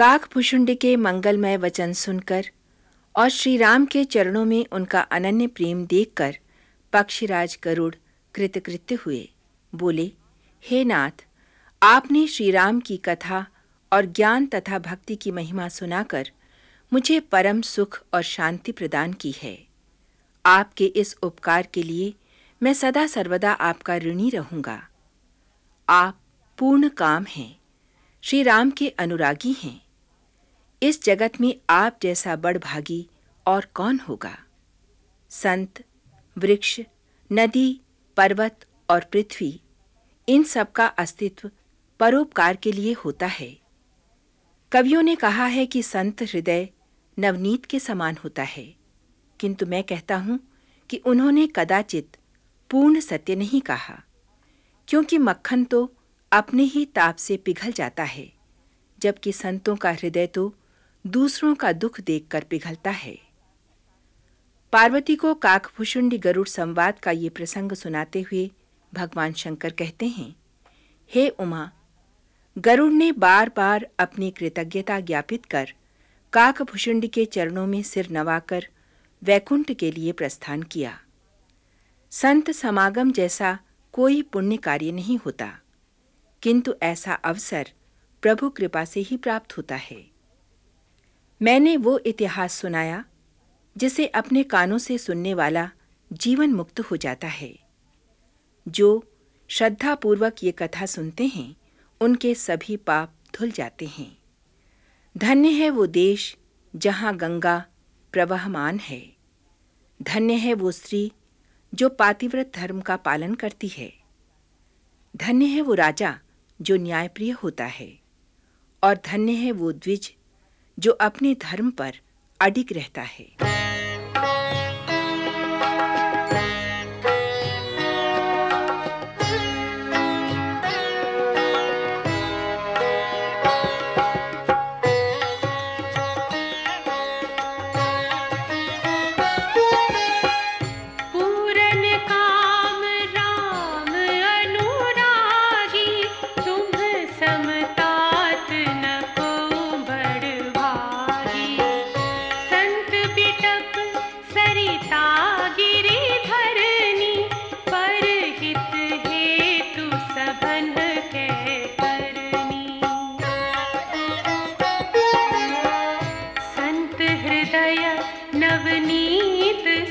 काकभूषुंड के मंगलमय वचन सुनकर और श्री राम के चरणों में उनका अनन्य प्रेम देखकर पक्षीराज गरुड़ कृतकृत्य हुए। बोले, हे नाथ, आपने श्री राम की कथा और ज्ञान तथा भक्ति की महिमा सुनाकर मुझे परम सुख और शांति प्रदान की है। आपके इस उपकार के लिए मैं सदा सर्वदा आपका ऋणी रहूँगा। आप पूर्ण काम हैं। श्री राम के अनुरागी हैं। इस जगत में आप जैसा बड़भागी और कौन होगा? संत, वृक्ष, नदी, पर्वत और पृथ्वी, इन सब का अस्तित्व परोपकार के लिए होता है। कवियों ने कहा है कि संत हृदय नवनीत के समान होता है। किंतु मैं कहता हूँ कि उन्होंने कदाचित पूर्ण सत्य नहीं कहा, क्योंकि मक्खन तो अपने ही ताप से पिघल जाता है, जबकि संतों का हृदय तो दूसरों का दुख देखकर पिघलता है। पार्वती को काकभूषुंडी गरुड़ संवाद का ये प्रसंग सुनाते हुए भगवान शंकर कहते हैं, हे उमा, गरुड़ ने बार बार अपनी कृतज्ञता ज्ञापित कर काकभूषुंड के चरणों में सिर नवाकर वैकुंठ के लिए प्रस्थान किया। संत समागम जैसा कोई पुण्य कार्य नहीं होता, किंतु ऐसा अवसर प्रभु कृपा से ही प्राप्त होता है। मैंने वो इतिहास सुनाया, जिसे अपने कानों से सुनने वाला जीवन मुक्त हो जाता है। जो श्रद्धापूर्वक ये कथा सुनते हैं, उनके सभी पाप धुल जाते हैं। धन्य है वो देश, जहाँ गंगा प्रवहमान है। धन्य है वो स्त्री, जो पातिव्रत धर्म का पालन करती है। धन्य है वो राजा, जो न्यायप्रिय होता है। और धन्य है वो द्विज जो अपने धर्म पर अडिग रहता है।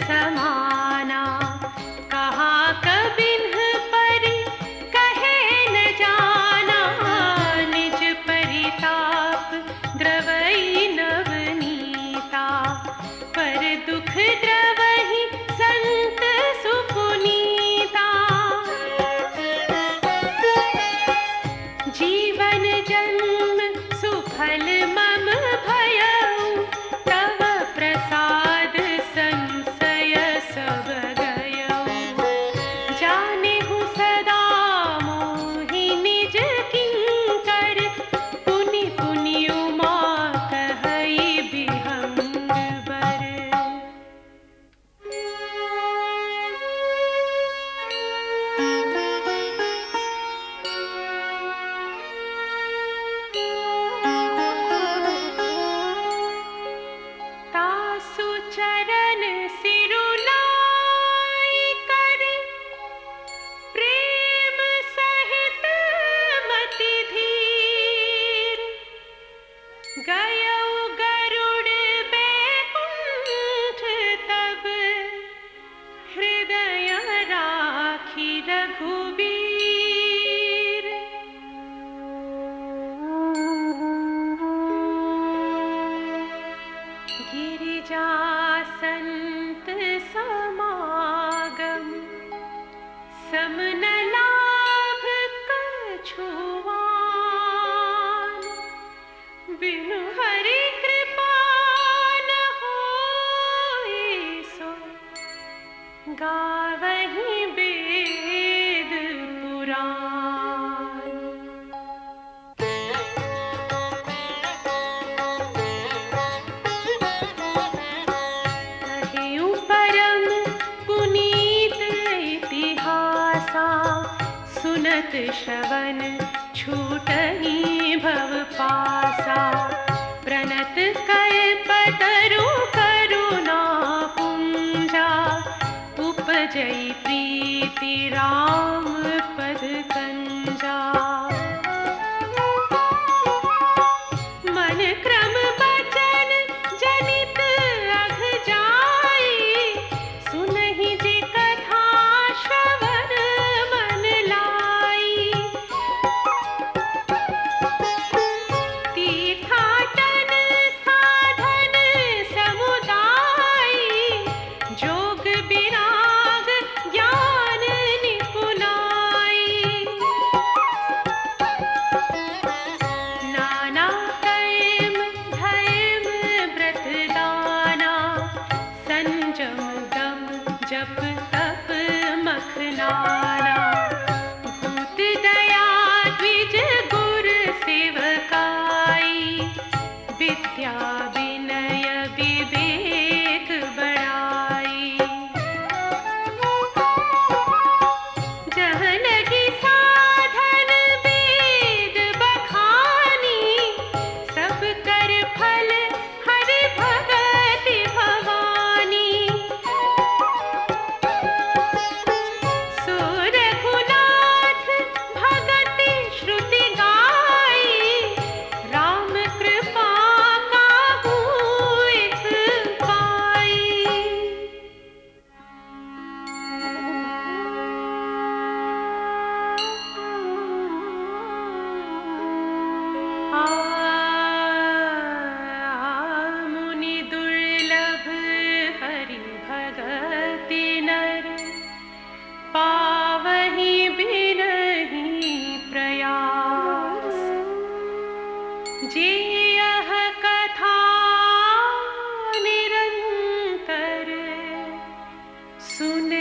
सुनत शवन छूटही भव पासा। प्रणत कर पतरु करुणा पूजा। उपजय प्रीति राम su